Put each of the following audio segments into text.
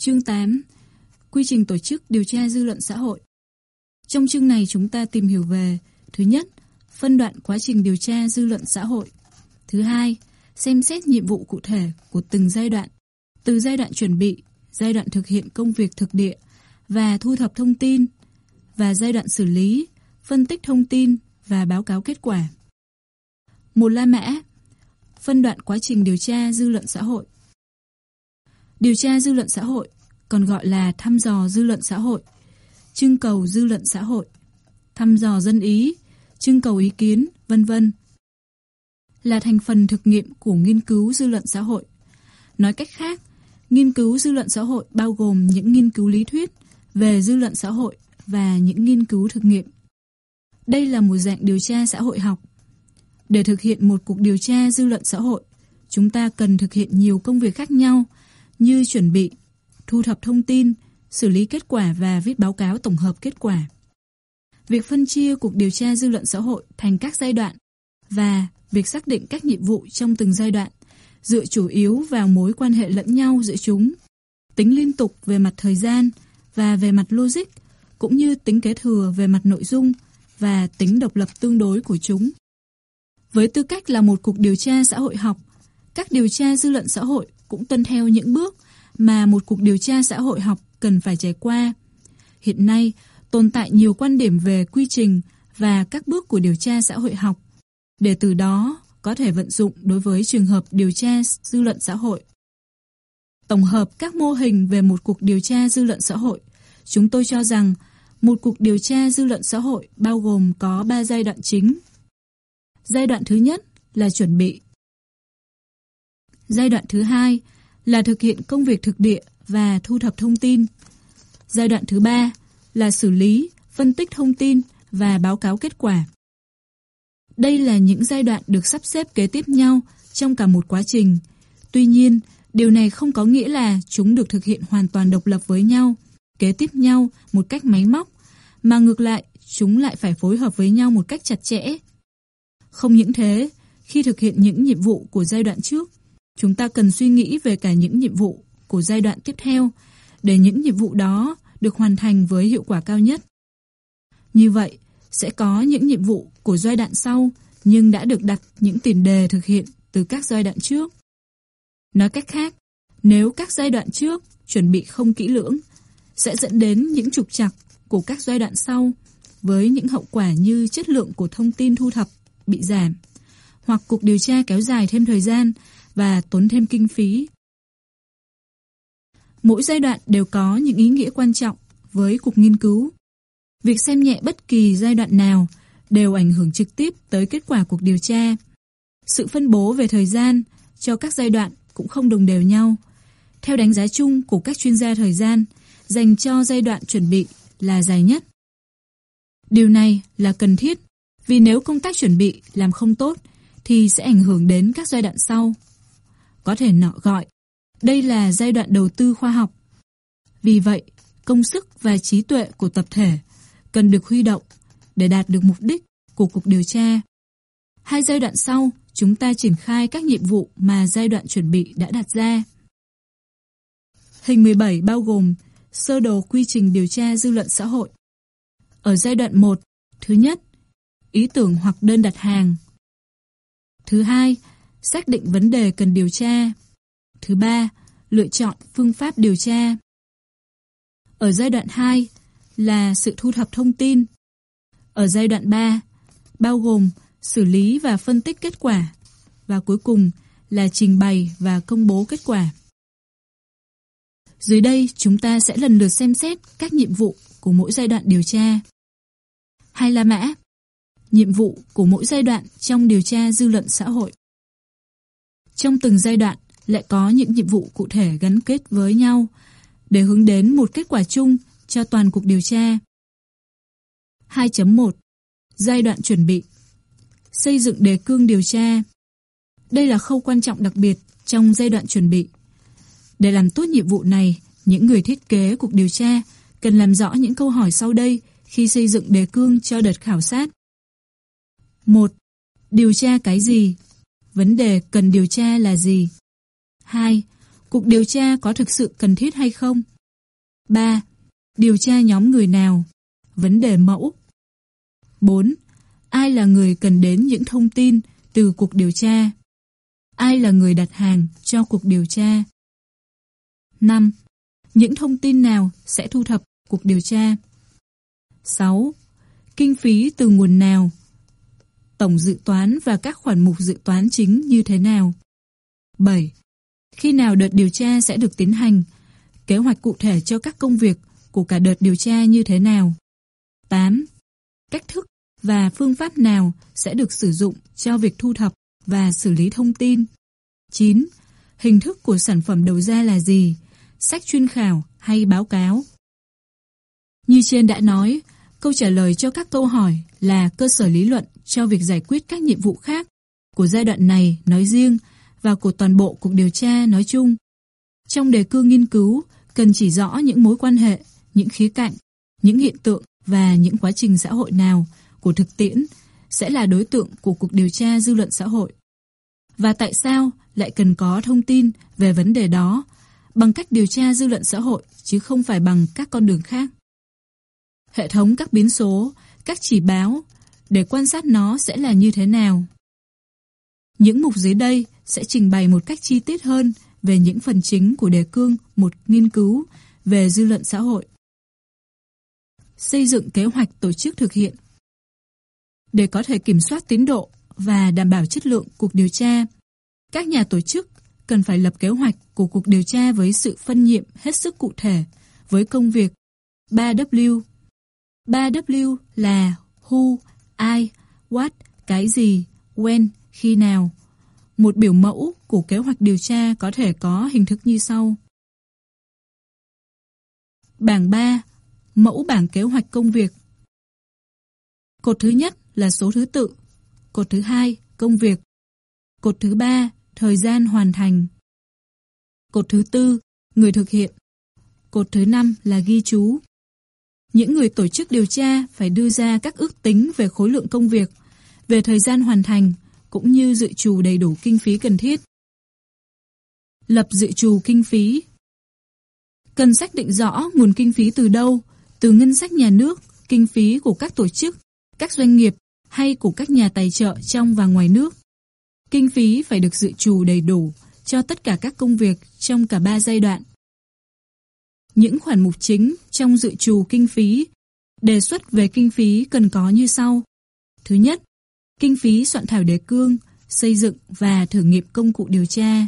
Chương 8 Quy trình tổ chức điều tra dư luận xã hội. Trong chương này chúng ta tìm hiểu về Thứ nhất, phân đoạn quá trình điều tra dư luận xã hội. Thứ hai, xem xét nhiệm vụ cụ thể của từng giai đoạn Từ giai đoạn chuẩn bị, giai đoạn thực hiện công việc thực địa và thu thập thông tin và giai đoạn xử lý, phân tích thông tin và báo cáo kết quả. Một La Mã Phân đoạn quá trình điều tra dư luận xã hội. Điều tra dư luận xã hội còn gọi là thăm dò dư luận xã hội, trưng cầu dư luận xã hội, thăm dò dân ý, trưng cầu ý kiến, vân vân là thành phần thực nghiệm của nghiên cứu dư luận xã hội. Nói cách khác, nghiên cứu dư luận xã hội bao gồm những nghiên cứu lý thuyết về dư luận xã hội và những nghiên cứu thực nghiệm. Đây là một dạng điều tra xã hội học. Để thực hiện một cuộc điều tra dư luận xã hội, chúng ta cần thực hiện nhiều công việc khác nhau như chuẩn bị, thu thập thông tin, xử lý kết quả và viết báo cáo tổng hợp kết quả. Việc phân chia cuộc điều tra dư luận xã hội thành các giai đoạn và việc xác định các nhiệm vụ trong từng giai đoạn dựa chủ yếu vào mối quan hệ lẫn nhau giữa chúng, tính liên tục về mặt thời gian và về mặt logic, cũng như tính kế thừa về mặt nội dung và tính độc lập tương đối của chúng. Với tư cách là một cuộc điều tra xã hội học, các điều tra dư luận xã hội cũng tuân theo những bước mà một cuộc điều tra xã hội học cần phải trải qua. Hiện nay, tồn tại nhiều quan điểm về quy trình và các bước của điều tra xã hội học, để từ đó có thể vận dụng đối với trường hợp điều tra dư luận xã hội. Tổng hợp các mô hình về một cuộc điều tra dư luận xã hội, chúng tôi cho rằng một cuộc điều tra dư luận xã hội bao gồm có 3 giai đoạn chính. Giai đoạn thứ nhất là chuẩn bị. Giai đoạn thứ hai là thực hiện công việc thực địa và thu thập thông tin. Giai đoạn thứ ba là xử lý, phân tích thông tin và báo cáo kết quả. Đây là những giai đoạn được sắp xếp kế tiếp nhau trong cả một quá trình. Tuy nhiên, điều này không có nghĩa là chúng được thực hiện hoàn toàn độc lập với nhau, kế tiếp nhau một cách máy móc, mà ngược lại, chúng lại phải phối hợp với nhau một cách chặt chẽ. Không những thế, khi thực hiện những nhiệm vụ của giai đoạn trước, chúng ta cần suy nghĩ về cả những nhiệm vụ của giai đoạn tiếp theo để những nhiệm vụ đó được hoàn thành với hiệu quả cao nhất. Như vậy, sẽ có những nhiệm vụ của giai đoạn sau nhưng đã được đặt những tiền đề thực hiện từ các giai đoạn trước. Nói cách khác, nếu các giai đoạn trước chuẩn bị không kỹ lưỡng, sẽ dẫn đến những trục trặc của các giai đoạn sau với những hậu quả như chất lượng của thông tin thu thập bị giảm, hoặc cuộc điều tra kéo dài thêm thời gian và tốn thêm kinh phí. Mỗi giai đoạn đều có những ý nghĩa quan trọng với cuộc nghiên cứu. Việc xem nhẹ bất kỳ giai đoạn nào đều ảnh hưởng trực tiếp tới kết quả cuộc điều tra. Sự phân bố về thời gian cho các giai đoạn cũng không đồng đều nhau. Theo đánh giá chung của các chuyên gia thời gian, dành cho giai đoạn chuẩn bị là dài nhất. Điều này là cần thiết vì nếu công tác chuẩn bị làm không tốt thì sẽ ảnh hưởng đến các giai đoạn sau. Có thể nọ gọi, đây là giai đoạn đầu tư khoa học. Vì vậy, công sức và trí tuệ của tập thể cần được huy động để đạt được mục đích của cuộc điều tra. Hai giai đoạn sau, chúng ta triển khai các nhiệm vụ mà giai đoạn chuẩn bị đã đặt ra. Hình 17 bao gồm sơ đồ quy trình điều tra dư luận xã hội. Ở giai đoạn 1, thứ nhất, ý tưởng hoặc đơn đặt hàng. Thứ hai, xác định vấn đề cần điều tra. Thứ ba, lựa chọn phương pháp điều tra. Ở giai đoạn 2 là sự thu thập thông tin. Ở giai đoạn 3 bao gồm xử lý và phân tích kết quả và cuối cùng là trình bày và công bố kết quả. Dưới đây chúng ta sẽ lần lượt xem xét các nhiệm vụ của mỗi giai đoạn điều tra. Hai La Mã Nhiệm vụ của mỗi giai đoạn trong điều tra dư luận xã hội. Trong từng giai đoạn lại có những nhiệm vụ cụ thể gắn kết với nhau để hướng đến một kết quả chung cho toàn cuộc điều tra. 2.1 Giai đoạn chuẩn bị Xây dựng đề cương điều tra Đây là khâu quan trọng đặc biệt trong giai đoạn chuẩn bị. Để làm tốt nhiệm vụ này, những người thiết kế cuộc điều tra cần làm rõ những câu hỏi sau đây khi xây dựng đề cương cho đợt khảo sát. 1. Điều tra cái gì? Vấn đề cần điều tra là gì? 2. Cuộc điều tra có thực sự cần thiết hay không? 3. Điều tra nhóm người nào? Vấn đề mẫu. 4. Ai là người cần đến những thông tin từ cuộc điều tra? Ai là người đặt hàng cho cuộc điều tra? 5. Những thông tin nào sẽ thu thập cuộc điều tra? 6. Kinh phí từ nguồn nào? Tổng dự toán và các khoản mục dự toán chính như thế nào? 7. Khi nào đợt điều tra sẽ được tiến hành? Kế hoạch cụ thể cho các công việc của cả đợt điều tra như thế nào? 8. Cách thức và phương pháp nào sẽ được sử dụng cho việc thu thập và xử lý thông tin? 9. Hình thức của sản phẩm đầu ra là gì? Sách chuyên khảo hay báo cáo? Như trên đã nói, câu trả lời cho các câu hỏi là cơ sở lý luận cho việc giải quyết các nhiệm vụ khác của giai đoạn này nói riêng và của toàn bộ cuộc điều tra nói chung. Trong đề cương nghiên cứu, cần chỉ rõ những mối quan hệ, những khía cạnh, những hiện tượng và những quá trình xã hội nào của thực tiễn sẽ là đối tượng của cuộc điều tra dư luận xã hội. Và tại sao lại cần có thông tin về vấn đề đó bằng cách điều tra dư luận xã hội chứ không phải bằng các con đường khác. Hệ thống các biến số, các chỉ báo để quan sát nó sẽ là như thế nào. Những mục dưới đây sẽ trình bày một cách chi tiết hơn về những phần chính của đề cương một nghiên cứu về dư luận xã hội. Xây dựng kế hoạch tổ chức thực hiện Để có thể kiểm soát tiến độ và đảm bảo chất lượng cuộc điều tra, các nhà tổ chức cần phải lập kế hoạch của cuộc điều tra với sự phân nhiệm hết sức cụ thể với công việc 3W. 3W là who, ai, what, cái gì, when, khi nào. Một biểu mẫu của kế hoạch điều tra có thể có hình thức như sau. Bảng 3. Mẫu bảng kế hoạch công việc. Cột thứ nhất là số thứ tự. Cột thứ hai, công việc. Cột thứ ba, thời gian hoàn thành. Cột thứ tư, người thực hiện. Cột thứ năm là ghi chú. Những người tổ chức điều tra phải đưa ra các ước tính về khối lượng công việc, về thời gian hoàn thành, cũng như dự trù đầy đủ kinh phí cần thiết. Lập dự trù kinh phí Cần xác định rõ nguồn kinh phí từ đâu, từ ngân sách nhà nước, kinh phí của các tổ chức, các doanh nghiệp hay của các nhà tài trợ trong và ngoài nước. Kinh phí phải được dự trù đầy đủ cho tất cả các công việc trong cả ba giai đoạn. Những khoản mục chính trong dự trù kinh phí đề xuất về kinh phí cần có như sau. Thứ nhất, kinh phí soạn thảo đề cương, xây dựng và thử nghiệm công cụ điều tra.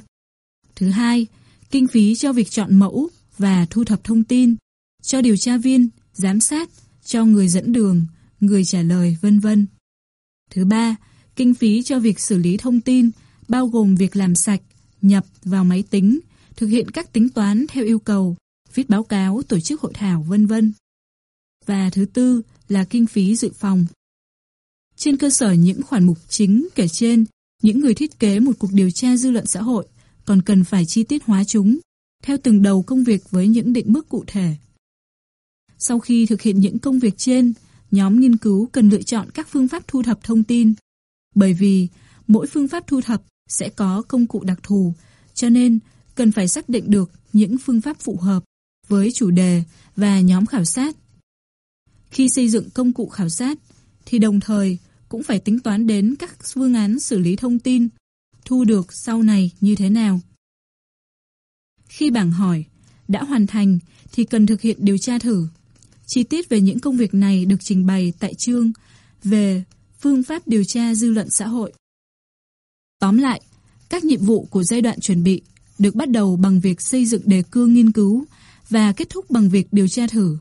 Thứ hai, kinh phí cho việc chọn mẫu và thu thập thông tin, cho điều tra viên, giám sát, cho người dẫn đường, người trả lời, vân vân. Thứ ba, kinh phí cho việc xử lý thông tin, bao gồm việc làm sạch, nhập vào máy tính, thực hiện các tính toán theo yêu cầu, viết báo cáo, tổ chức hội thảo, vân vân. Và thứ tư là kinh phí dự phòng. Trên cơ sở những khoản mục chính kể trên, những người thiết kế một cuộc điều tra dư luận xã hội còn cần phải chi tiết hóa chúng theo từng đầu công việc với những định mức cụ thể. Sau khi thực hiện những công việc trên, nhóm nghiên cứu cần lựa chọn các phương pháp thu thập thông tin, bởi vì mỗi phương pháp thu thập sẽ có công cụ đặc thù, cho nên cần phải xác định được những phương pháp phù hợp với chủ đề và nhóm khảo sát. Khi xây dựng công cụ khảo sát, thì đồng thời cũng phải tính toán đến các phương án xử lý thông tin thu được sau này như thế nào. Khi bảng hỏi đã hoàn thành thì cần thực hiện điều tra thử. Chi tiết về những công việc này được trình bày tại chương về phương pháp điều tra dư luận xã hội. Tóm lại, các nhiệm vụ của giai đoạn chuẩn bị được bắt đầu bằng việc xây dựng đề cương nghiên cứu và kết thúc bằng việc điều tra thử.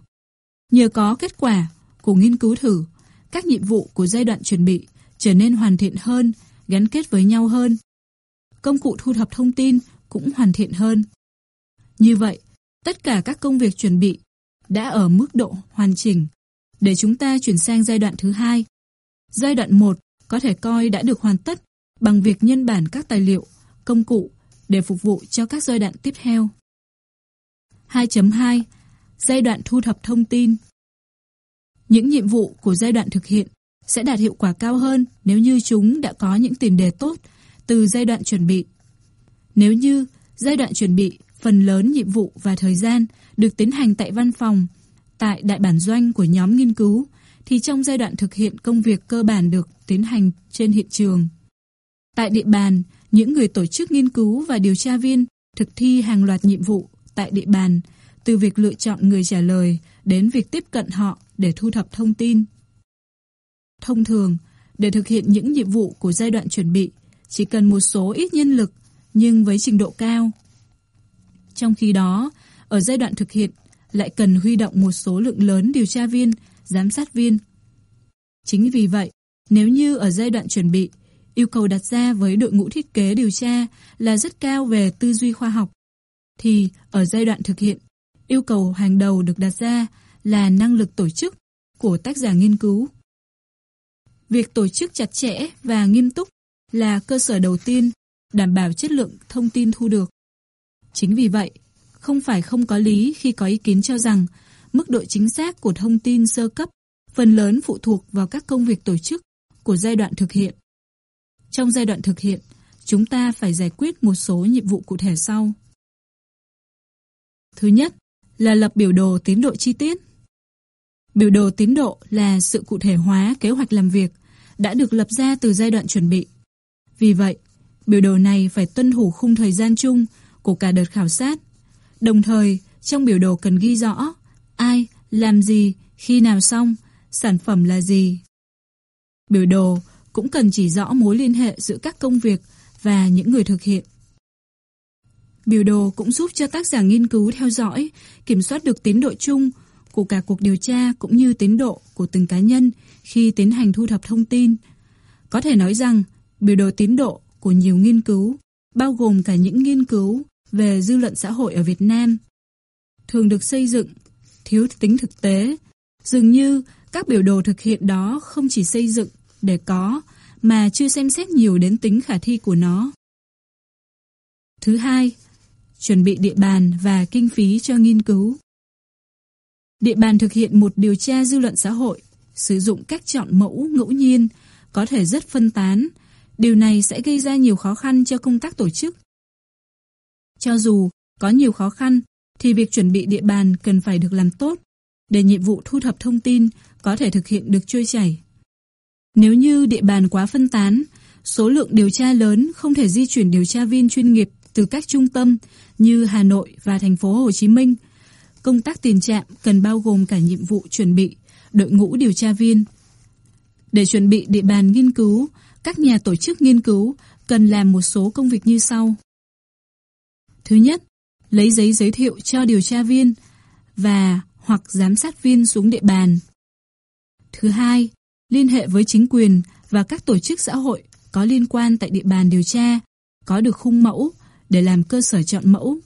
Nhờ có kết quả của nghiên cứu thử, các nhiệm vụ của giai đoạn chuẩn bị trở nên hoàn thiện hơn, gắn kết với nhau hơn. Công cụ thu thập thông tin cũng hoàn thiện hơn. Như vậy, tất cả các công việc chuẩn bị đã ở mức độ hoàn chỉnh để chúng ta chuyển sang giai đoạn thứ hai. Giai đoạn 1 có thể coi đã được hoàn tất bằng việc nhân bản các tài liệu, công cụ để phục vụ cho các giai đoạn tiếp theo. 2.2 Giai đoạn thu thập thông tin Những nhiệm vụ của giai đoạn thực hiện sẽ đạt hiệu quả cao hơn nếu như chúng đã có những tiền đề tốt từ giai đoạn chuẩn bị. Nếu như giai đoạn chuẩn bị Phần lớn nhiệm vụ và thời gian được tiến hành tại văn phòng, tại đại bản doanh của nhóm nghiên cứu, thì trong giai đoạn thực hiện công việc cơ bản được tiến hành trên hiện trường. Tại địa bàn, những người tổ chức nghiên cứu và điều tra viên thực thi hàng loạt nhiệm vụ tại địa bàn, từ việc lựa chọn người trả lời đến việc tiếp cận họ để thu thập thông tin. Thông thường, để thực hiện những nhiệm vụ của giai đoạn chuẩn bị, chỉ cần một số ít nhân lực nhưng với trình độ cao. Trong khi đó, ở giai đoạn thực hiện lại cần huy động một số lượng lớn điều tra viên, giám sát viên. Chính vì vậy, nếu như ở giai đoạn chuẩn bị, yêu cầu đặt ra với đội ngũ thiết kế điều tra là rất cao về tư duy khoa học, thì ở giai đoạn thực hiện, yêu cầu hàng đầu được đặt ra là năng lực tổ chức của tác giả nghiên cứu. Việc tổ chức chặt chẽ và nghiêm túc là cơ sở đầu tiên đảm bảo chất lượng thông tin thu được. Chính vì vậy, không phải không có lý khi có ý kiến cho rằng mức độ chính xác của thông tin sơ cấp phần lớn phụ thuộc vào các công việc tổ chức của giai đoạn thực hiện. Trong giai đoạn thực hiện, chúng ta phải giải quyết một số nhiệm vụ cụ thể sau. Thứ nhất là lập biểu đồ tiến độ chi tiết. Biểu đồ tiến độ là sự cụ thể hóa kế hoạch làm việc đã được lập ra từ giai đoạn chuẩn bị. Vì vậy, biểu đồ này phải tuân thủ khung thời gian chung của cả đợt khảo sát. Đồng thời, trong biểu đồ cần ghi rõ ai, làm gì, khi nào xong, sản phẩm là gì. Biểu đồ cũng cần chỉ rõ mối liên hệ giữa các công việc và những người thực hiện. Biểu đồ cũng giúp cho tác giả nghiên cứu theo dõi, kiểm soát được tiến độ chung của cả cuộc điều tra cũng như tiến độ của từng cá nhân khi tiến hành thu thập thông tin. Có thể nói rằng, biểu đồ tiến độ của nhiều nghiên cứu, bao gồm cả những nghiên cứu về dư luận xã hội ở Việt Nam, thường được xây dựng thiếu tính thực tế. Dường như các biểu đồ thực hiện đó không chỉ xây dựng để có, mà chưa xem xét nhiều đến tính khả thi của nó. Thứ hai, chuẩn bị địa bàn và kinh phí cho nghiên cứu. Địa bàn thực hiện một điều tra dư luận xã hội, sử dụng cách chọn mẫu ngẫu nhiên, có thể rất phân tán. Điều này sẽ gây ra nhiều khó khăn cho công tác tổ chức. Cho dù có nhiều khó khăn, thì việc chuẩn bị địa bàn cần phải được làm tốt, để nhiệm vụ thu thập thông tin có thể thực hiện được trôi chảy. Nếu như địa bàn quá phân tán, số lượng điều tra lớn không thể di chuyển điều tra viên chuyên nghiệp từ các trung tâm như Hà Nội và thành phố Hồ Chí Minh. Công tác tiền trạm cần bao gồm cả nhiệm vụ chuẩn bị đội ngũ điều tra viên. Để chuẩn bị địa bàn nghiên cứu, các nhà tổ chức nghiên cứu cần làm một số công việc như sau. Thứ nhất, lấy giấy giới thiệu cho điều tra viên và hoặc giám sát viên xuống địa bàn. Thứ hai, liên hệ với chính quyền và các tổ chức xã hội có liên quan tại địa bàn điều tra, có được khung mẫu để làm cơ sở chọn mẫu.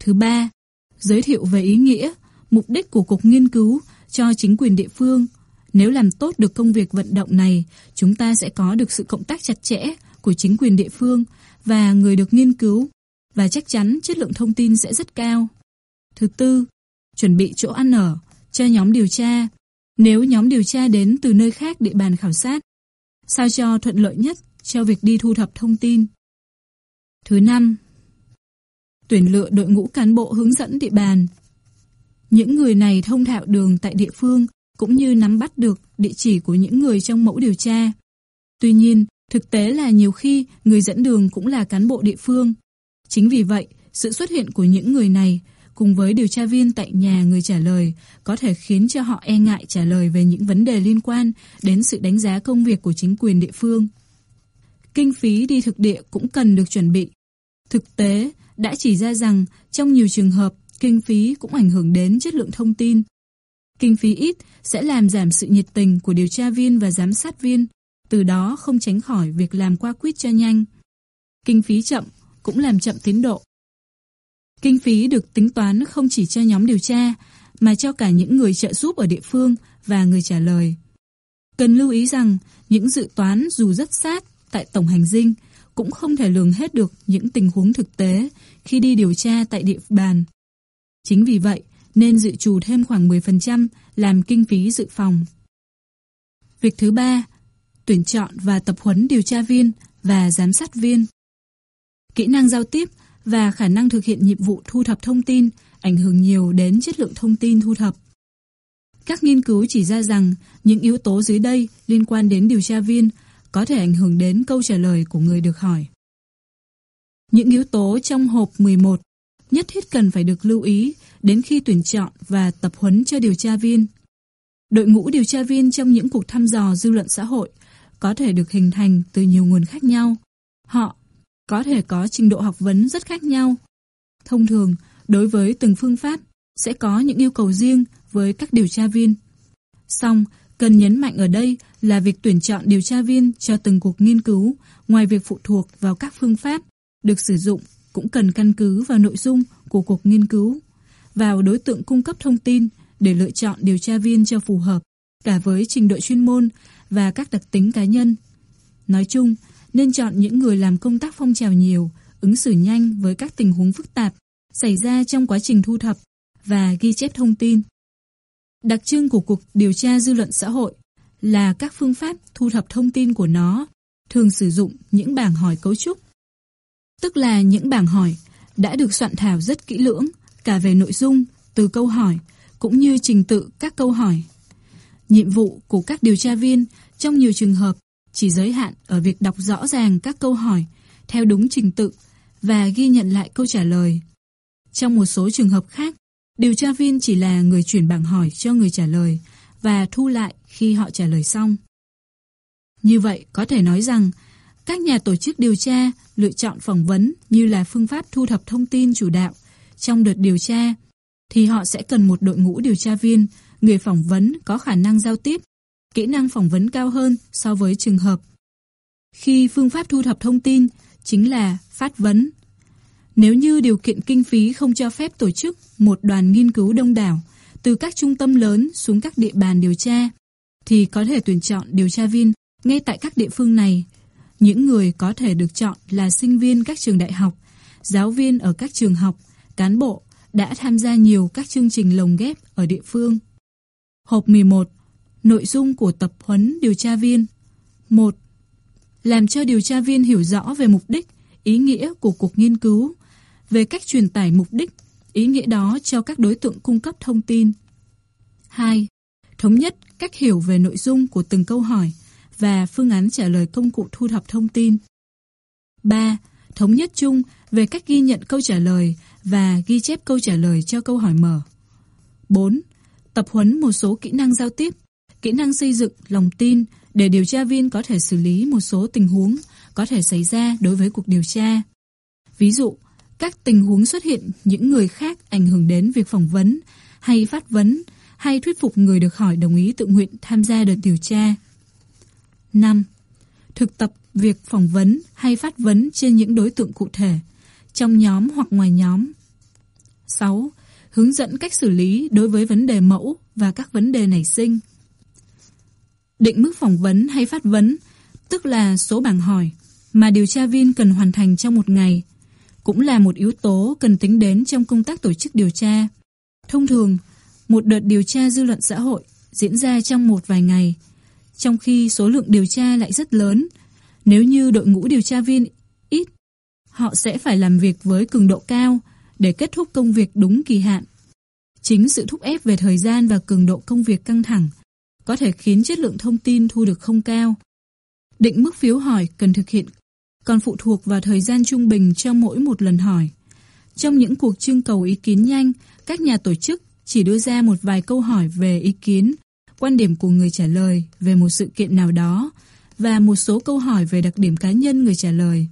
Thứ ba, giới thiệu về ý nghĩa, mục đích của cuộc nghiên cứu cho chính quyền địa phương. Nếu làm tốt được công việc vận động này, chúng ta sẽ có được sự cộng tác chặt chẽ của chính quyền địa phương và người được nghiên cứu, và chắc chắn chất lượng thông tin sẽ rất cao. Thứ tư, chuẩn bị chỗ ăn ở cho nhóm điều tra. Nếu nhóm điều tra đến từ nơi khác địa bàn khảo sát, sao cho thuận lợi nhất cho việc đi thu thập thông tin. Thứ năm, tuyển lựa đội ngũ cán bộ hướng dẫn địa bàn. Những người này thông thạo đường tại địa phương cũng như nắm bắt được địa chỉ của những người trong mẫu điều tra. Tuy nhiên, thực tế là nhiều khi người dẫn đường cũng là cán bộ địa phương. Chính vì vậy, sự xuất hiện của những người này cùng với điều tra viên tại nhà người trả lời có thể khiến cho họ e ngại trả lời về những vấn đề liên quan đến sự đánh giá công việc của chính quyền địa phương. Kinh phí đi thực địa cũng cần được chuẩn bị. Thực tế đã chỉ ra rằng trong nhiều trường hợp kinh phí cũng ảnh hưởng đến chất lượng thông tin. Kinh phí ít sẽ làm giảm sự nhiệt tình của điều tra viên và giám sát viên, từ đó không tránh khỏi việc làm qua quýt cho nhanh. Kinh phí chậm cũng làm chậm tiến độ. Kinh phí được tính toán không chỉ cho nhóm điều tra, mà cho cả những người trợ giúp ở địa phương và người trả lời. Cần lưu ý rằng, những dự toán dù rất sát tại tổng hành dinh cũng không thể lường hết được những tình huống thực tế khi đi điều tra tại địa bàn. Chính vì vậy, nên dự trù thêm khoảng 10% làm kinh phí dự phòng. Việc thứ ba, tuyển chọn và tập huấn điều tra viên và giám sát viên. Kỹ năng giao tiếp và khả năng thực hiện nhiệm vụ thu thập thông tin ảnh hưởng nhiều đến chất lượng thông tin thu thập. Các nghiên cứu chỉ ra rằng những yếu tố dưới đây liên quan đến điều tra viên có thể ảnh hưởng đến câu trả lời của người được hỏi. Những yếu tố trong hộp 11 nhất thiết cần phải được lưu ý đến khi tuyển chọn và tập huấn cho điều tra viên. Đội ngũ điều tra viên trong những cuộc thăm dò dư luận xã hội có thể được hình thành từ nhiều nguồn khác nhau. Họ có thể có trình độ học vấn rất khác nhau. Thông thường, đối với từng phương pháp, sẽ có những yêu cầu riêng với các điều tra viên. Song, cần nhấn mạnh ở đây là việc tuyển chọn điều tra viên cho từng cuộc nghiên cứu, ngoài việc phụ thuộc vào các phương pháp được sử dụng, cũng cần căn cứ vào nội dung của cuộc nghiên cứu, vào đối tượng cung cấp thông tin để lựa chọn điều tra viên cho phù hợp, cả với trình độ chuyên môn và các đặc tính cá nhân. Nói chung, nên chọn những người làm công tác phong trào nhiều, ứng xử nhanh với các tình huống phức tạp xảy ra trong quá trình thu thập và ghi chép thông tin. Đặc trưng của cuộc điều tra dư luận xã hội là các phương pháp thu thập thông tin của nó thường sử dụng những bảng hỏi cấu trúc. Tức là những bảng hỏi đã được soạn thảo rất kỹ lưỡng cả về nội dung từ câu hỏi cũng như trình tự các câu hỏi. Nhiệm vụ của các điều tra viên trong nhiều trường hợp chỉ giới hạn ở việc đọc rõ ràng các câu hỏi theo đúng trình tự và ghi nhận lại câu trả lời. Trong một số trường hợp khác, điều tra viên chỉ là người chuyển bảng hỏi cho người trả lời và thu lại khi họ trả lời xong. Như vậy, có thể nói rằng các nhà tổ chức điều tra lựa chọn phỏng vấn như là phương pháp thu thập thông tin chủ đạo trong đợt điều tra, thì họ sẽ cần một đội ngũ điều tra viên, người phỏng vấn có khả năng giao tiếp, kỹ năng phỏng vấn cao hơn so với trường hợp. Khi phương pháp thu thập thông tin chính là phát vấn. Nếu như điều kiện kinh phí không cho phép tổ chức một đoàn nghiên cứu đông đảo từ các trung tâm lớn xuống các địa bàn điều tra, thì có thể tuyển chọn điều tra viên ngay tại các địa phương này. Những người có thể được chọn là sinh viên các trường đại học, giáo viên ở các trường học, cán bộ đã tham gia nhiều các chương trình lồng ghép ở địa phương. Hộp 11. Nội dung của tập huấn điều tra viên 1. Làm cho điều tra viên hiểu rõ về mục đích, ý nghĩa của cuộc nghiên cứu, về cách truyền tải mục đích, ý nghĩa đó cho các đối tượng cung cấp thông tin. 2. Thống nhất cách hiểu về nội dung của từng câu hỏi và phương án trả lời công cụ thu thập thông tin. 3. Thống nhất chung về cách ghi nhận câu trả lời và ghi chép câu trả lời cho câu hỏi mở. 4. Tập huấn một số kỹ năng giao tiếp, kỹ năng xây dựng lòng tin để điều tra viên có thể xử lý một số tình huống có thể xảy ra đối với cuộc điều tra. Ví dụ, các tình huống xuất hiện những người khác ảnh hưởng đến việc phỏng vấn hay phát vấn hay thuyết phục người được hỏi đồng ý tự nguyện tham gia đợt điều tra. 5. Thực tập việc phỏng vấn hay phát vấn trên những đối tượng cụ thể, trong nhóm hoặc ngoài nhóm. 6. Hướng dẫn cách xử lý đối với vấn đề mẫu và các vấn đề nảy sinh. Định mức phỏng vấn hay phát vấn, tức là số bảng hỏi mà điều tra viên cần hoàn thành trong một ngày, cũng là một yếu tố cần tính đến trong công tác tổ chức điều tra. Thông thường, một đợt điều tra dư luận xã hội diễn ra trong một vài ngày, trong khi số lượng điều tra lại rất lớn. Nếu như đội ngũ điều tra viên ít, họ sẽ phải làm việc với cường độ cao để kết thúc công việc đúng kỳ hạn. Chính sự thúc ép về thời gian và cường độ công việc căng thẳng có thể khiến chất lượng thông tin thu được không cao. Định mức phiếu hỏi cần thực hiện còn phụ thuộc vào thời gian trung bình cho mỗi một lần hỏi. Trong những cuộc trưng cầu ý kiến nhanh, các nhà tổ chức chỉ đưa ra một vài câu hỏi về ý kiến, quan điểm của người trả lời về một sự kiện nào đó và một số câu hỏi về đặc điểm cá nhân người trả lời.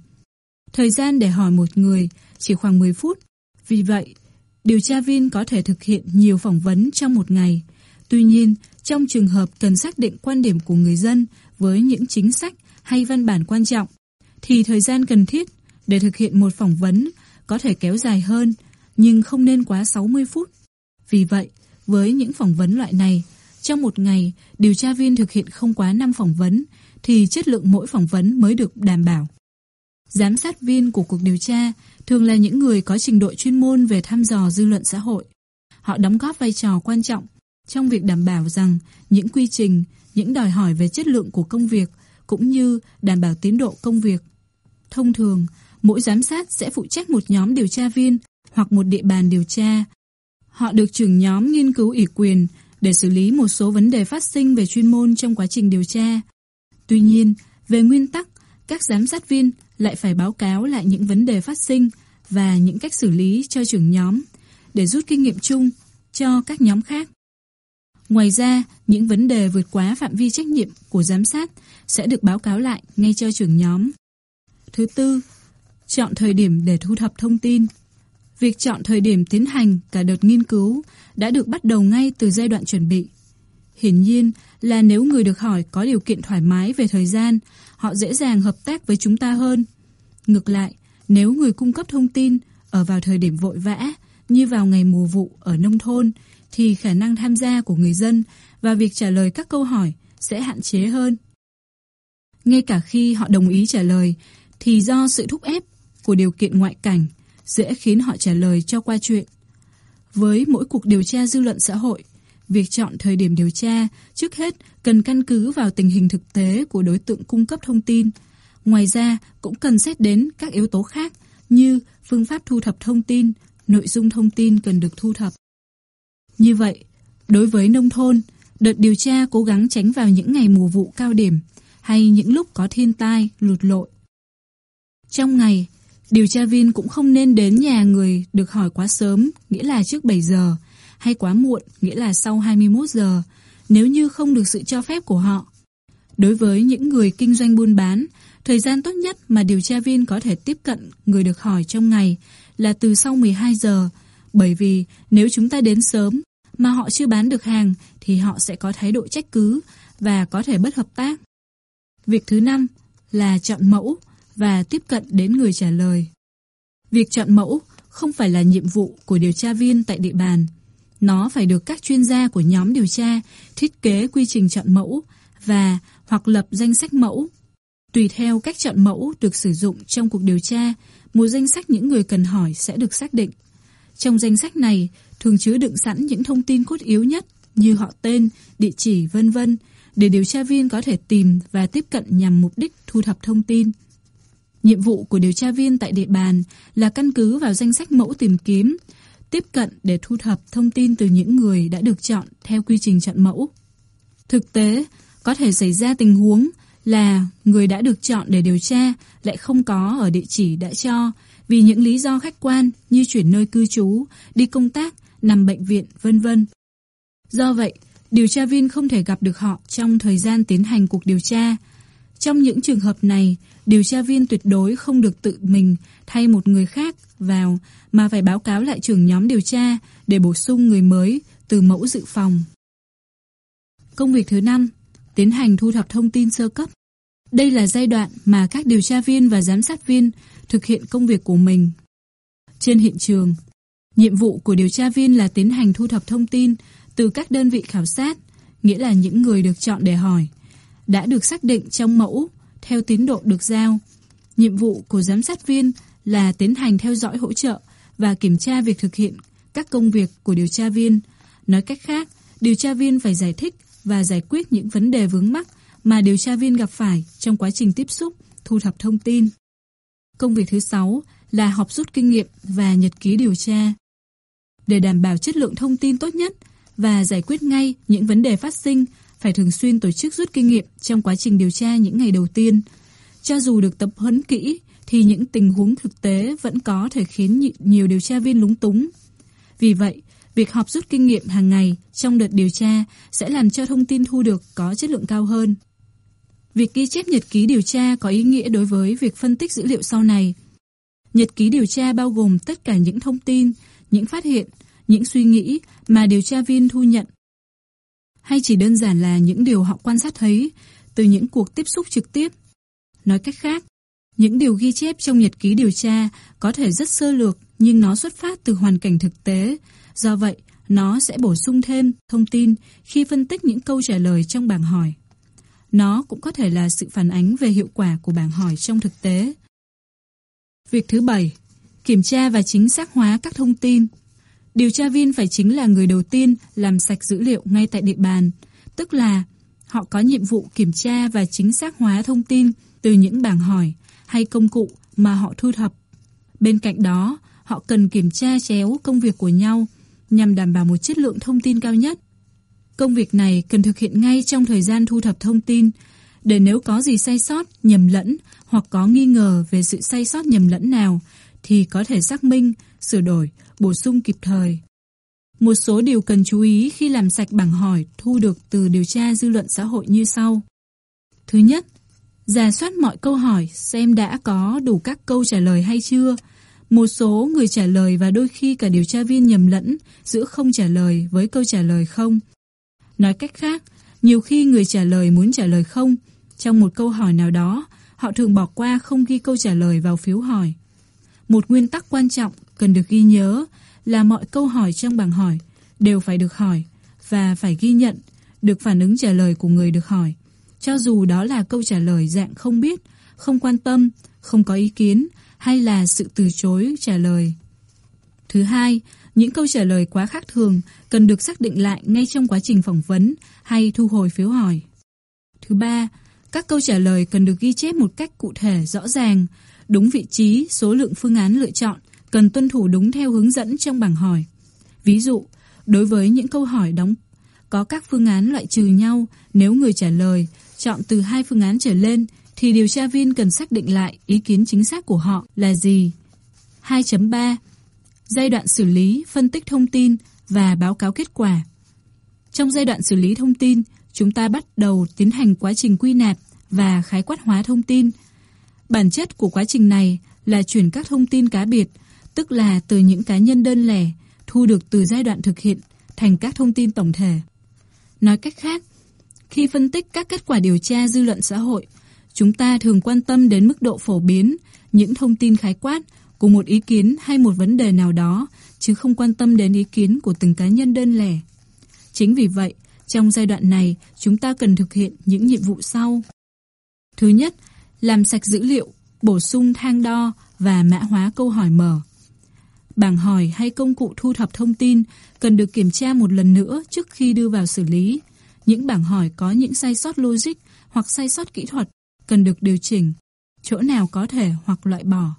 Thời gian để hỏi một người chỉ khoảng 10 phút. Vì vậy, điều tra viên có thể thực hiện nhiều phỏng vấn trong một ngày. Tuy nhiên, trong trường hợp cần xác định quan điểm của người dân với những chính sách hay văn bản quan trọng, thì thời gian cần thiết để thực hiện một phỏng vấn có thể kéo dài hơn, nhưng không nên quá 60 phút. Vì vậy, với những phỏng vấn loại này, trong một ngày, điều tra viên thực hiện không quá 5 phỏng vấn, thì chất lượng mỗi phỏng vấn mới được đảm bảo. Giám sát viên của cuộc điều tra thường là những người có trình độ chuyên môn về thăm dò dư luận xã hội. Họ đóng góp vai trò quan trọng trong việc đảm bảo rằng những quy trình, những đòi hỏi về chất lượng của công việc cũng như đảm bảo tiến độ công việc. Thông thường, Mỗi giám sát sẽ phụ trách một nhóm điều tra viên hoặc một địa bàn điều tra. Họ được trưởng nhóm nghiên cứu ủy quyền để xử lý một số vấn đề phát sinh về chuyên môn trong quá trình điều tra. Tuy nhiên, về nguyên tắc, các giám sát viên lại phải báo cáo lại những vấn đề phát sinh và những cách xử lý cho trưởng nhóm để rút kinh nghiệm chung cho các nhóm khác. Ngoài ra, những vấn đề vượt quá phạm vi trách nhiệm của giám sát sẽ được báo cáo lại ngay cho trưởng nhóm. Thứ tư, chọn thời điểm để thu thập thông tin. Việc chọn thời điểm tiến hành cả đợt nghiên cứu đã được bắt đầu ngay từ giai đoạn chuẩn bị. Hiển nhiên là nếu người được hỏi có điều kiện thoải mái về thời gian, họ dễ dàng hợp tác với chúng ta hơn. Ngược lại, nếu người cung cấp thông tin ở vào thời điểm vội vã, như vào ngày mùa vụ ở nông thôn, thì khả năng tham gia của người dân và việc trả lời các câu hỏi sẽ hạn chế hơn. Ngay cả khi họ đồng ý trả lời, thì do sự thúc ép của điều kiện ngoại cảnh dễ khiến họ trả lời cho qua chuyện. Với mỗi cuộc điều tra dư luận xã hội, việc chọn thời điểm điều tra trước hết cần căn cứ vào tình hình thực tế của đối tượng cung cấp thông tin. Ngoài ra, cũng cần xét đến các yếu tố khác như phương pháp thu thập thông tin, nội dung thông tin cần được thu thập. Như vậy, đối với nông thôn, đợt điều tra cố gắng tránh vào những ngày mùa vụ cao điểm hay những lúc có thiên tai, lụt lội. Trong ngày, điều tra viên cũng không nên đến nhà người được hỏi quá sớm, nghĩa là trước 7 giờ, hay quá muộn, nghĩa là sau 21 giờ, nếu như không được sự cho phép của họ. Đối với những người kinh doanh buôn bán, thời gian tốt nhất mà điều tra viên có thể tiếp cận người được hỏi trong ngày là từ sau 12 giờ, bởi vì nếu chúng ta đến sớm mà họ chưa bán được hàng thì họ sẽ có thái độ trách cứ và có thể bất hợp tác. Việc thứ năm là chọn mẫu và tiếp cận đến người trả lời. Việc chọn mẫu không phải là nhiệm vụ của điều tra viên tại địa bàn. Nó phải được các chuyên gia của nhóm điều tra thiết kế quy trình chọn mẫu và hoặc lập danh sách mẫu. Tùy theo cách chọn mẫu được sử dụng trong cuộc điều tra, một danh sách những người cần hỏi sẽ được xác định. Trong danh sách này thường chứa đựng sẵn những thông tin cốt yếu nhất như họ tên, địa chỉ vân vân để điều tra viên có thể tìm và tiếp cận nhằm mục đích thu thập thông tin. Nhiệm vụ của điều tra viên tại địa bàn là căn cứ vào danh sách mẫu tìm kiếm, tiếp cận để thu thập thông tin từ những người đã được chọn theo quy trình chọn mẫu. Thực tế, có thể xảy ra tình huống là người đã được chọn để điều tra lại không có ở địa chỉ đã cho vì những lý do khách quan như chuyển nơi cư trú, đi công tác, nằm bệnh viện, vân vân. Do vậy, điều tra viên không thể gặp được họ trong thời gian tiến hành cuộc điều tra. Trong những trường hợp này, điều tra viên tuyệt đối không được tự mình thay một người khác vào mà phải báo cáo lại trưởng nhóm điều tra để bổ sung người mới từ mẫu dự phòng. Công việc thứ năm, tiến hành thu thập thông tin sơ cấp. Đây là giai đoạn mà các điều tra viên và giám sát viên thực hiện công việc của mình. Trên hiện trường, nhiệm vụ của điều tra viên là tiến hành thu thập thông tin từ các đơn vị khảo sát, nghĩa là những người được chọn để hỏi, đã được xác định trong mẫu theo tiến độ được giao. Nhiệm vụ của giám sát viên là tiến hành theo dõi hỗ trợ và kiểm tra việc thực hiện các công việc của điều tra viên. Nói cách khác, điều tra viên phải giải thích và giải quyết những vấn đề vướng mắc mà điều tra viên gặp phải trong quá trình tiếp xúc, thu thập thông tin. Công việc thứ sáu là họp rút kinh nghiệm và nhật ký điều tra. Để đảm bảo chất lượng thông tin tốt nhất và giải quyết ngay những vấn đề phát sinh, phải thường xuyên tổ chức rút kinh nghiệm trong quá trình điều tra những ngày đầu tiên. Cho dù được tập huấn kỹ, thì những tình huống thực tế vẫn có thể khiến nhiều điều tra viên lúng túng. Vì vậy, việc học rút kinh nghiệm hàng ngày trong đợt điều tra sẽ làm cho thông tin thu được có chất lượng cao hơn. Việc ghi chép nhật ký điều tra có ý nghĩa đối với việc phân tích dữ liệu sau này. Nhật ký điều tra bao gồm tất cả những thông tin, những phát hiện, những suy nghĩ mà điều tra viên thu nhận. Hay chỉ đơn giản là những điều họ quan sát thấy từ những cuộc tiếp xúc trực tiếp. Nói cách khác, những điều ghi chép trong nhật ký điều tra có thể rất sơ lược nhưng nó xuất phát từ hoàn cảnh thực tế. Do vậy, nó sẽ bổ sung thêm thông tin khi phân tích những câu trả lời trong bảng hỏi. Nó cũng có thể là sự phản ánh về hiệu quả của bảng hỏi trong thực tế. Việc thứ bảy, kiểm tra và chính xác hóa các thông tin. Điều tra viên phải chính là người đầu tiên làm sạch dữ liệu ngay tại địa bàn, tức là họ có nhiệm vụ kiểm tra và chính xác hóa thông tin từ những bảng hỏi hay công cụ mà họ thu thập. Bên cạnh đó, họ cần kiểm tra chéo công việc của nhau nhằm đảm bảo một chất lượng thông tin cao nhất. Công việc này cần thực hiện ngay trong thời gian thu thập thông tin, để nếu có gì sai sót, nhầm lẫn hoặc có nghi ngờ về sự sai sót nhầm lẫn nào thì có thể xác minh, sửa đổi, bổ sung kịp thời. Một số điều cần chú ý khi làm sạch bảng hỏi thu được từ điều tra dư luận xã hội như sau. Thứ nhất, giả soát mọi câu hỏi xem đã có đủ các câu trả lời hay chưa. Một số người trả lời và đôi khi cả điều tra viên nhầm lẫn giữa không trả lời với câu trả lời không. Nói cách khác, nhiều khi người trả lời muốn trả lời không, trong một câu hỏi nào đó, họ thường bỏ qua không ghi câu trả lời vào phiếu hỏi. Một nguyên tắc quan trọng cần được ghi nhớ là mọi câu hỏi trong bảng hỏi đều phải được hỏi và phải ghi nhận được phản ứng trả lời của người được hỏi. Cho dù đó là câu trả lời dạng không biết, không quan tâm, không có ý kiến hay là sự từ chối trả lời. Thứ hai, những câu trả lời quá khác thường cần được xác định lại ngay trong quá trình phỏng vấn hay thu hồi phiếu hỏi. Thứ ba, các câu trả lời cần được ghi chép một cách cụ thể rõ ràng, đúng vị trí, số lượng phương án lựa chọn, cần tuân thủ đúng theo hướng dẫn trong bảng hỏi. Ví dụ, đối với những câu hỏi đóng có các phương án loại trừ nhau, nếu người trả lời chọn từ hai phương án trở lên thì điều tra viên cần xác định lại ý kiến chính xác của họ là gì. 2.3 Giai đoạn xử lý, phân tích thông tin và báo cáo kết quả. Trong giai đoạn xử lý thông tin, chúng ta bắt đầu tiến hành quá trình quy nạp và khái quát hóa thông tin. Bản chất của quá trình này là chuyển các thông tin cá biệt, tức là từ những cá nhân đơn lẻ thu được từ giai đoạn thực hiện thành các thông tin tổng thể. Nói cách khác, khi phân tích các kết quả điều tra dư luận xã hội, chúng ta thường quan tâm đến mức độ phổ biến, những thông tin khái quát của một ý kiến hay một vấn đề nào đó, chứ không quan tâm đến ý kiến của từng cá nhân đơn lẻ. Chính vì vậy, trong giai đoạn này, chúng ta cần thực hiện những nhiệm vụ sau. Thứ nhất, làm sạch dữ liệu, bổ sung thang đo và mã hóa câu hỏi mở. Bảng hỏi hay công cụ thu thập thông tin cần được kiểm tra một lần nữa trước khi đưa vào xử lý. Những bảng hỏi có những sai sót logic hoặc sai sót kỹ thuật cần được điều chỉnh, chỗ nào có thể hoặc loại bỏ.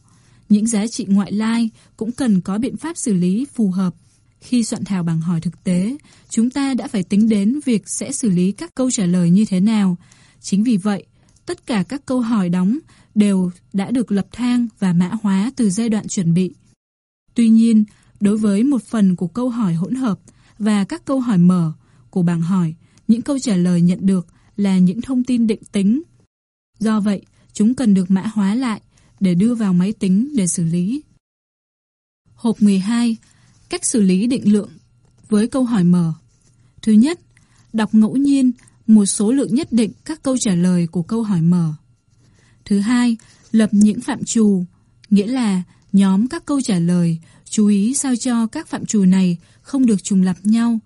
Những giá trị ngoại lai cũng cần có biện pháp xử lý phù hợp. Khi soạn thảo bảng hỏi thực tế, chúng ta đã phải tính đến việc sẽ xử lý các câu trả lời như thế nào. Chính vì vậy, tất cả các câu hỏi đóng đều đã được lập thang và mã hóa từ giai đoạn chuẩn bị. Tuy nhiên, đối với một phần của câu hỏi hỗn hợp và các câu hỏi mở của bảng hỏi, những câu trả lời nhận được là những thông tin định tính. Do vậy, chúng cần được mã hóa lại để đưa vào máy tính để xử lý. Hộp 12. Cách xử lý định lượng với câu hỏi mở. Thứ nhất, đọc ngẫu nhiên một số lượng nhất định các câu trả lời của câu hỏi mở. Thứ hai, lập những phạm trù, nghĩa là nhóm các câu trả lời, chú ý sao cho các phạm trù này không được trùng lặp nhau.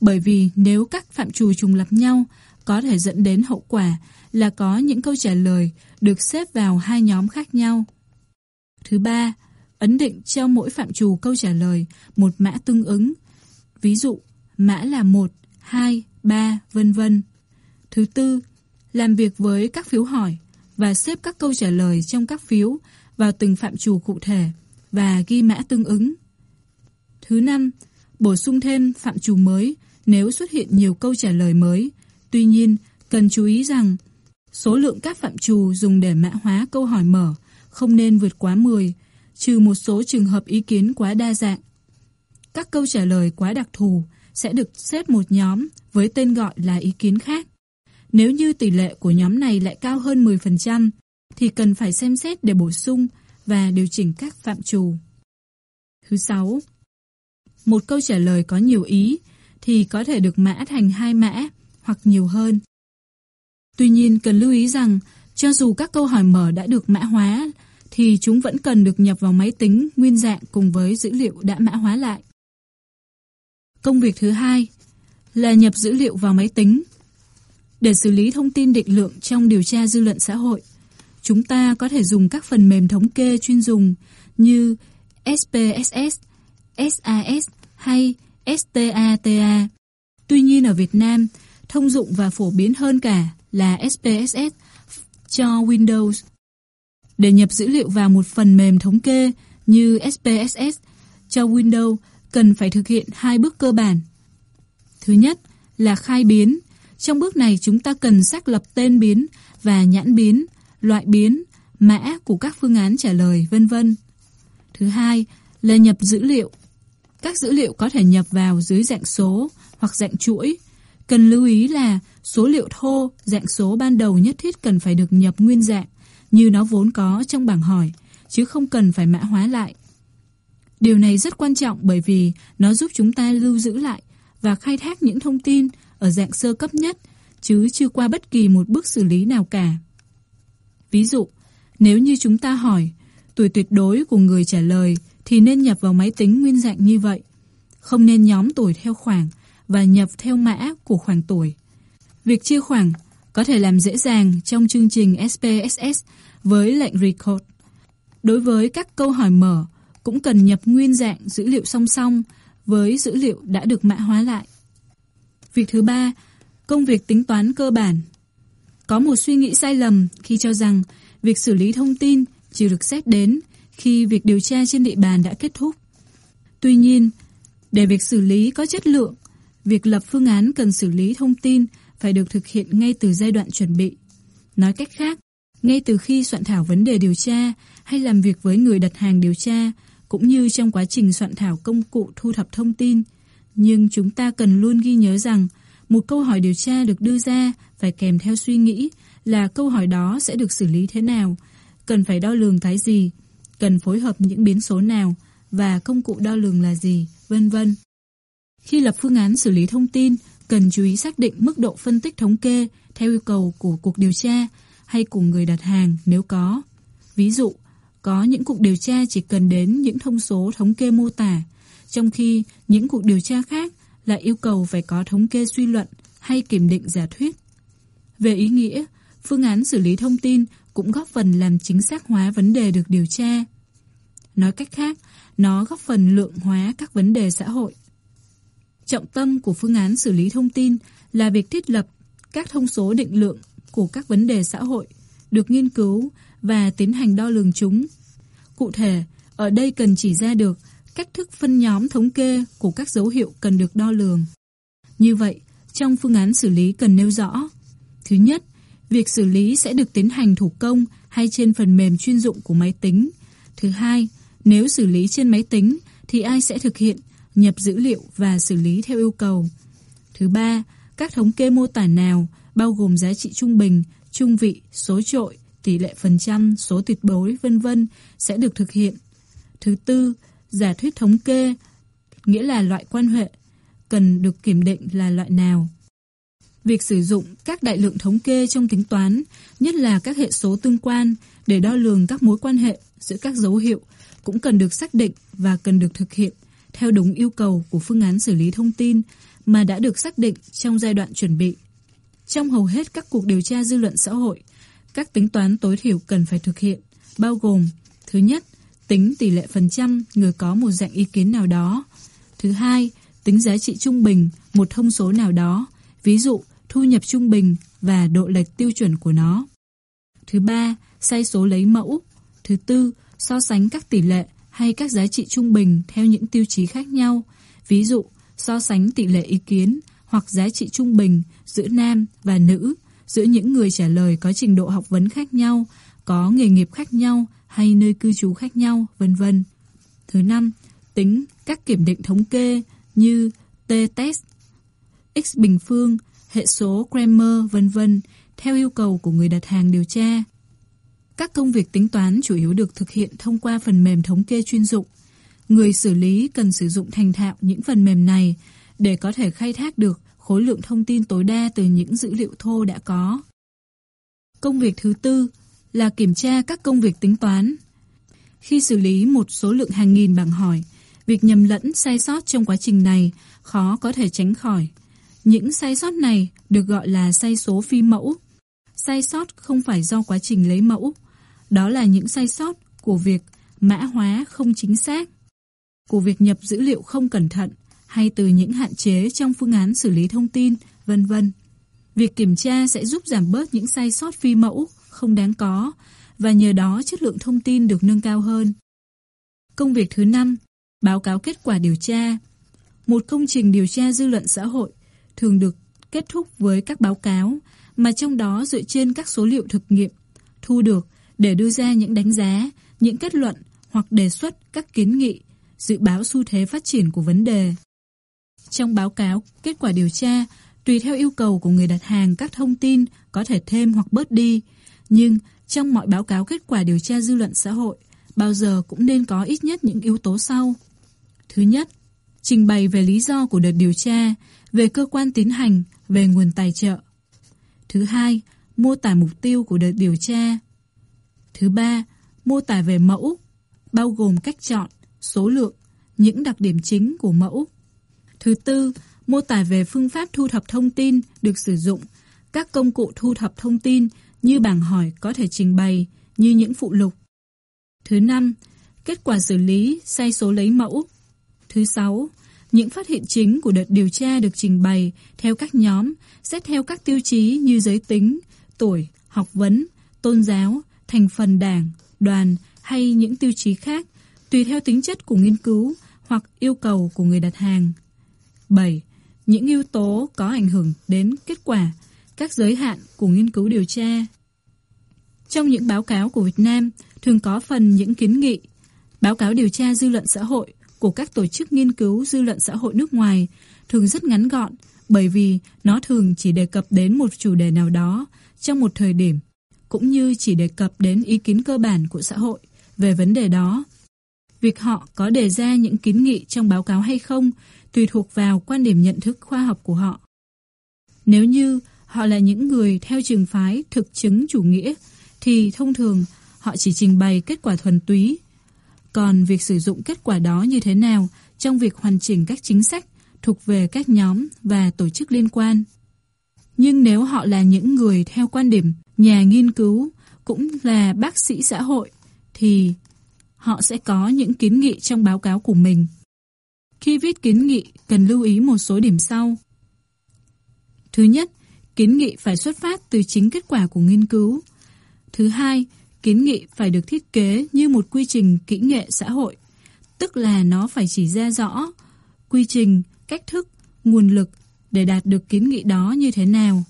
Bởi vì nếu các phạm trù trùng lặp nhau, có thể dẫn đến hậu quả là có những câu trả lời được xếp vào hai nhóm khác nhau. Thứ ba, ấn định cho mỗi phạm trù câu trả lời một mã tương ứng. Ví dụ, mã là 1, 2, 3, vân vân. Thứ tư, làm việc với các phiếu hỏi và xếp các câu trả lời trong các phiếu vào từng phạm trù cụ thể và ghi mã tương ứng. Thứ năm, bổ sung thêm phạm trù mới nếu xuất hiện nhiều câu trả lời mới. Tuy nhiên, cần chú ý rằng số lượng các phạm trù dùng để mã hóa câu hỏi mở không nên vượt quá 10, trừ một số trường hợp ý kiến quá đa dạng. Các câu trả lời quá đặc thù sẽ được xếp một nhóm với tên gọi là ý kiến khác. Nếu như tỷ lệ của nhóm này lại cao hơn 10%, thì cần phải xem xét để bổ sung và điều chỉnh các phạm trù. Thứ sáu, một câu trả lời có nhiều ý thì có thể được mã thành hai mã hoặc nhiều hơn. Tuy nhiên cần lưu ý rằng cho dù các câu hỏi mở đã được mã hóa thì chúng vẫn cần được nhập vào máy tính nguyên dạng cùng với dữ liệu đã mã hóa lại. Công việc thứ hai là nhập dữ liệu vào máy tính. Để xử lý thông tin định lượng trong điều tra dư luận xã hội, chúng ta có thể dùng các phần mềm thống kê chuyên dùng như SPSS, SAS hay STATA. Tuy nhiên ở Việt Nam, thông dụng và phổ biến hơn cả là SPSS cho Windows. Để nhập dữ liệu vào một phần mềm thống kê như SPSS cho Windows cần phải thực hiện hai bước cơ bản. Thứ nhất là khai biến. Trong bước này chúng ta cần xác lập tên biến và nhãn biến, loại biến, mã của các phương án trả lời, vân vân. Thứ hai là nhập dữ liệu. Các dữ liệu có thể nhập vào dưới dạng số hoặc dạng chuỗi. Cần lưu ý là số liệu thô, dạng số ban đầu nhất thiết cần phải được nhập nguyên dạng như nó vốn có trong bảng hỏi, chứ không cần phải mã hóa lại. Điều này rất quan trọng bởi vì nó giúp chúng ta lưu giữ lại và khai thác những thông tin ở dạng sơ cấp nhất, chứ chưa qua bất kỳ một bước xử lý nào cả. Ví dụ, nếu như chúng ta hỏi tuổi tuyệt đối của người trả lời thì nên nhập vào máy tính nguyên dạng như vậy. Không nên nhóm tuổi theo khoảng và nhập theo mã của khoảng tuổi. Việc chia khoảng có thể làm dễ dàng trong chương trình SPSS với lệnh record. Đối với các câu hỏi mở, cũng cần nhập nguyên dạng dữ liệu song song với dữ liệu đã được mã hóa lại. Việc thứ ba, công việc tính toán cơ bản. Có một suy nghĩ sai lầm khi cho rằng việc xử lý thông tin chỉ được xét đến khi việc điều tra trên địa bàn đã kết thúc. Tuy nhiên, để việc xử lý có chất lượng, việc lập phương án cần xử lý thông tin phải được thực hiện ngay từ giai đoạn chuẩn bị. Nói cách khác, ngay từ khi soạn thảo vấn đề điều tra hay làm việc với người đặt hàng điều tra, cũng như trong quá trình soạn thảo công cụ thu thập thông tin. Nhưng chúng ta cần luôn ghi nhớ rằng một câu hỏi điều tra được đưa ra phải kèm theo suy nghĩ là câu hỏi đó sẽ được xử lý thế nào, cần phải đo lường cái gì, cần phối hợp những biến số nào và công cụ đo lường là gì, vân vân. Khi lập phương án xử lý thông tin, cần chú ý xác định mức độ phân tích thống kê theo yêu cầu của cuộc điều tra hay của người đặt hàng nếu có. Ví dụ, có những cuộc điều tra chỉ cần đến những thông số thống kê mô tả, trong khi những cuộc điều tra khác lại yêu cầu phải có thống kê suy luận hay kiểm định giả thuyết. Về ý nghĩa, phương án xử lý thông tin cũng góp phần làm chính xác hóa vấn đề được điều tra. Nói cách khác, nó góp phần lượng hóa các vấn đề xã hội. Trọng tâm của phương án xử lý thông tin là việc thiết lập các thông số định lượng của các vấn đề xã hội được nghiên cứu và tiến hành đo lường chúng. Cụ thể, ở đây cần chỉ ra được cách thức phân nhóm thống kê của các dấu hiệu cần được đo lường. Như vậy, trong phương án xử lý cần nêu rõ. Thứ nhất, việc xử lý sẽ được tiến hành thủ công hay trên phần mềm chuyên dụng của máy tính. Thứ hai, nếu xử lý trên máy tính thì ai sẽ thực hiện, nhập dữ liệu và xử lý theo yêu cầu. Thứ ba, các thống kê mô tả nào bao gồm giá trị trung bình, trung vị, số trội, tỷ lệ phần trăm, số tuyệt đối, vân vân sẽ được thực hiện. Thứ tư, giả thuyết thống kê, nghĩa là loại quan hệ, cần được kiểm định là loại nào. Việc sử dụng các đại lượng thống kê trong tính toán, nhất là các hệ số tương quan để đo lường các mối quan hệ giữa các dấu hiệu cũng cần được xác định và cần được thực hiện theo đúng yêu cầu của phương án xử lý thông tin mà đã được xác định trong giai đoạn chuẩn bị. Trong hầu hết các cuộc điều tra dư luận xã hội, các tính toán tối thiểu cần phải thực hiện, bao gồm Thứ nhất, tính tỷ lệ phần trăm người có một dạng ý kiến nào đó. Thứ hai, tính giá trị trung bình một thông số nào đó, ví dụ thu nhập trung bình và độ lệch tiêu chuẩn của nó. Thứ ba, sai số lấy mẫu. Thứ tư, so sánh các tỷ lệ hay các giá trị trung bình theo những tiêu chí khác nhau, ví dụ so sánh tỷ lệ ý kiến hoặc giá trị trung bình giữa nam và nữ, giữa những người trả lời có trình độ học vấn khác nhau, có nghề nghiệp khác nhau hay nơi cư trú khác nhau, vân vân. Thứ năm, tính các kiểm định thống kê như t-test, x bình phương, hệ số Kramer, vân vân, theo yêu cầu của người đặt hàng điều tra. Các công việc tính toán chủ yếu được thực hiện thông qua phần mềm thống kê chuyên dụng. Người xử lý cần sử dụng thành thạo những phần mềm này để có thể khai thác được khối lượng thông tin tối đa từ những dữ liệu thô đã có. Công việc thứ tư là kiểm tra các công việc tính toán. Khi xử lý một số lượng hàng nghìn bảng hỏi, việc nhầm lẫn sai sót trong quá trình này khó có thể tránh khỏi. Những sai sót này được gọi là sai số phi mẫu. Sai sót không phải do quá trình lấy mẫu, đó là những sai sót của việc mã hóa không chính xác, của việc nhập dữ liệu không cẩn thận hay từ những hạn chế trong phương án xử lý thông tin, vân vân. Việc kiểm tra sẽ giúp giảm bớt những sai sót phi mẫu không đáng có và nhờ đó chất lượng thông tin được nâng cao hơn. Công việc thứ năm, báo cáo kết quả điều tra. Một công trình điều tra dư luận xã hội thường được kết thúc với các báo cáo mà trong đó dựa trên các số liệu thực nghiệm thu được để đưa ra những đánh giá, những kết luận hoặc đề xuất các kiến nghị, dự báo xu thế phát triển của vấn đề. Trong báo cáo kết quả điều tra, tùy theo yêu cầu của người đặt hàng các thông tin có thể thêm hoặc bớt đi, nhưng trong mọi báo cáo kết quả điều tra dư luận xã hội, bao giờ cũng nên có ít nhất những yếu tố sau. Thứ nhất, trình bày về lý do của đợt điều tra, về cơ quan tiến hành, về nguồn tài trợ. Thứ hai, mô tả mục tiêu của đợt điều tra. Thứ ba, mô tả về mẫu, bao gồm cách chọn, số lượng, những đặc điểm chính của mẫu. Thứ tư, mô tả về phương pháp thu thập thông tin được sử dụng, các công cụ thu thập thông tin như bảng hỏi có thể trình bày như những phụ lục. Thứ năm, kết quả xử lý sai số lấy mẫu. Thứ sáu, những phát hiện chính của đợt điều tra được trình bày theo các nhóm, xét theo các tiêu chí như giới tính, tuổi, học vấn, tôn giáo, thành phần đảng, đoàn hay những tiêu chí khác, tùy theo tính chất của nghiên cứu hoặc yêu cầu của người đặt hàng. 7. Những yếu tố có ảnh hưởng đến kết quả, các giới hạn của nghiên cứu điều tra. Trong những báo cáo của Việt Nam, thường có phần những kiến nghị, báo cáo điều tra dư luận xã hội của các tổ chức nghiên cứu dư luận xã hội nước ngoài thường rất ngắn gọn bởi vì nó thường chỉ đề cập đến một chủ đề nào đó trong một thời điểm, cũng như chỉ đề cập đến ý kiến cơ bản của xã hội về vấn đề đó. Việc họ có đề ra những kiến nghị trong báo cáo hay không tùy thuộc vào quan điểm nhận thức khoa học của họ. Nếu như họ là những người theo trường phái thực chứng chủ nghĩa, thì thông thường họ chỉ trình bày kết quả thuần túy. Còn việc sử dụng kết quả đó như thế nào trong việc hoàn chỉnh các chính sách thuộc về các nhóm và tổ chức liên quan. Nhưng nếu họ là những người theo quan điểm nhà nghiên cứu cũng là bác sĩ xã hội thì họ sẽ có những kiến nghị trong báo cáo của mình. Khi viết kiến nghị, cần lưu ý một số điểm sau. Thứ nhất, kiến nghị phải xuất phát từ chính kết quả của nghiên cứu. Thứ hai, kiến nghị phải được thiết kế như một quy trình kỹ nghệ xã hội, tức là nó phải chỉ ra rõ quy trình, cách thức, nguồn lực để đạt được kiến nghị đó như thế nào.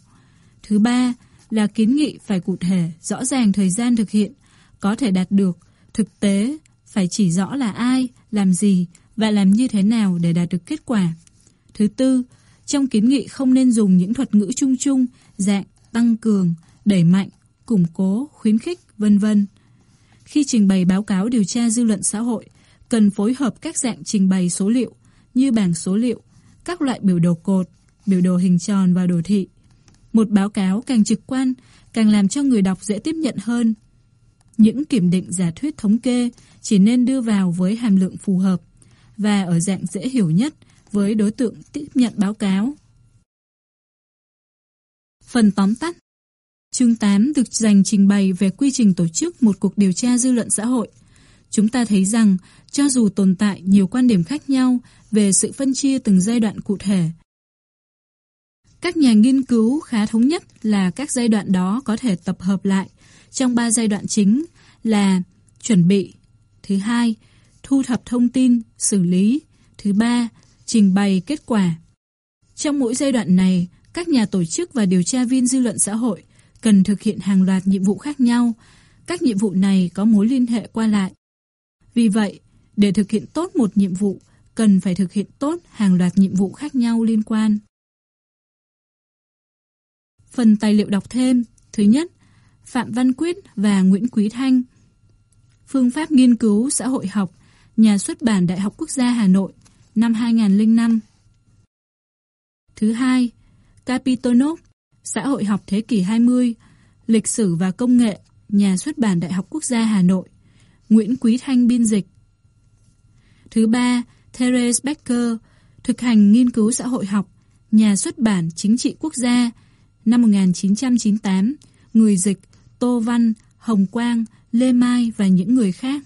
Thứ ba là kiến nghị phải cụ thể, rõ ràng thời gian thực hiện, có thể đạt được, thực tế, phải chỉ rõ là ai, làm gì và làm như thế nào để đạt được kết quả. Thứ tư, trong kiến nghị không nên dùng những thuật ngữ chung chung, dạng, tăng cường, đẩy mạnh, củng cố, khuyến khích, vân vân. Khi trình bày báo cáo điều tra dư luận xã hội, cần phối hợp các dạng trình bày số liệu như bảng số liệu, các loại biểu đồ cột, biểu đồ hình tròn và đồ thị. Một báo cáo càng trực quan, càng làm cho người đọc dễ tiếp nhận hơn. Những kiểm định giả thuyết thống kê chỉ nên đưa vào với hàm lượng phù hợp và ở dạng dễ hiểu nhất với đối tượng tiếp nhận báo cáo. Phần tóm tắt Chương 8 được dành trình bày về quy trình tổ chức một cuộc điều tra dư luận xã hội. Chúng ta thấy rằng, cho dù tồn tại nhiều quan điểm khác nhau về sự phân chia từng giai đoạn cụ thể, các nhà nghiên cứu khá thống nhất là các giai đoạn đó có thể tập hợp lại trong ba giai đoạn chính là chuẩn bị, thứ hai, thu thập thông tin, xử lý, thứ ba, trình bày kết quả. Trong mỗi giai đoạn này, các nhà tổ chức và điều tra viên dư luận xã hội cần thực hiện hàng loạt nhiệm vụ khác nhau. Các nhiệm vụ này có mối liên hệ qua lại. Vì vậy, để thực hiện tốt một nhiệm vụ, cần phải thực hiện tốt hàng loạt nhiệm vụ khác nhau liên quan. Phần tài liệu đọc thêm Thứ nhất, Phạm Văn Quyết và Nguyễn Quý Thanh Phương pháp nghiên cứu xã hội học Nhà xuất bản Đại học Quốc gia Hà Nội năm 2005 Thứ hai, Capitonov Xã hội học thế kỷ 20 Lịch sử và công nghệ Nhà xuất bản Đại học Quốc gia Hà Nội Nguyễn Quý Thanh biên dịch Thứ ba, Therese Becker Thực hành nghiên cứu xã hội học Nhà xuất bản Chính trị Quốc gia năm 1998, người dịch Tô Văn, Hồng Quang, Lê Mai và những người khác.